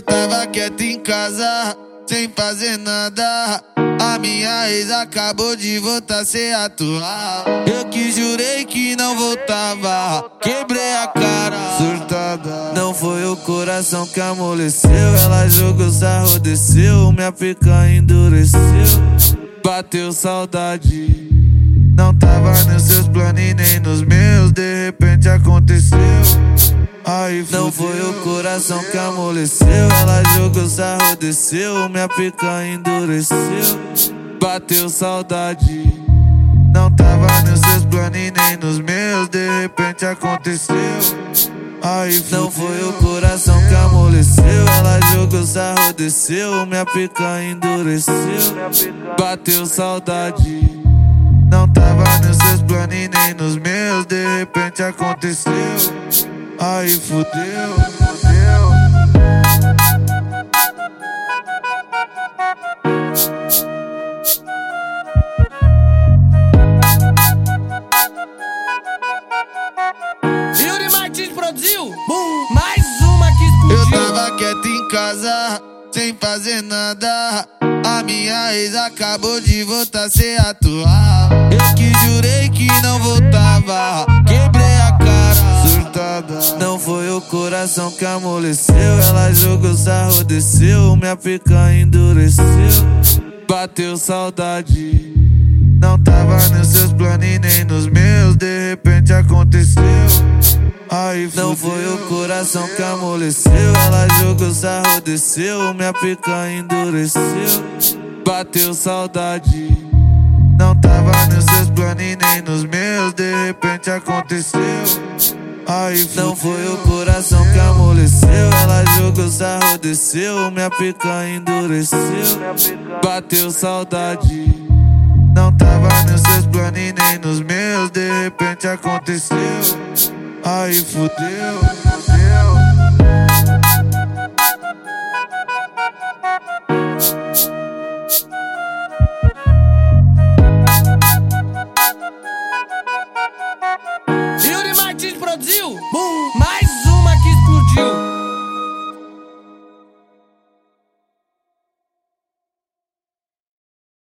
Eu tava quieto em casa, sem fazer nada. A minha ex acabou de voltar sem atuar. Eu que jurei que não voltava. Quebrei a cara, surtada. Não foi o coração que amoleceu. Ela jogou sarro, desceu. Minha pica endureceu. Bateu saudade. Não tava nos seus planos e nem nos meus. De repente aconteceu. Aí Não foi o coração que amoleceu. Ela jogou sarro, desceu. Minha pica endureceu. Bateu saudade. Não tava nos seus planos e nem nos meus. De repente aconteceu. Aí Não foi o coração que amoleceu. Ela jogou sarro, desceu. Minha pica endureceu. Bateu saudade. Não tava nos seus planos e nem nos meus. De repente aconteceu. Aí fudeu, fudeu. Yuri Martins produziu Boom. mais uma que explodiu. Eu tava quieto em casa, sem fazer nada. A minha ex acabou de voltar sem atuar. Eu que jurei que não voltava. Coração que amoleceu. Ela jogou sarro, desceu. Minha pica endureceu. Bateu saudade. Não tava nos seus planos e nem nos meus. De repente aconteceu. Aí Não foi o coração que amoleceu. Ela jogou sarro, desceu. Minha pica endureceu. Bateu saudade. Não tava nos seus planos e nem nos meus. De repente aconteceu. Aí Não foi o coração que amoleceu. Ela jogou sarro, desceu. Minha pica endureceu. Bateu saudade. Não tava nos seus planos e nem nos meus. De repente aconteceu. Aí fudeu, fudeu. Produziu Boom.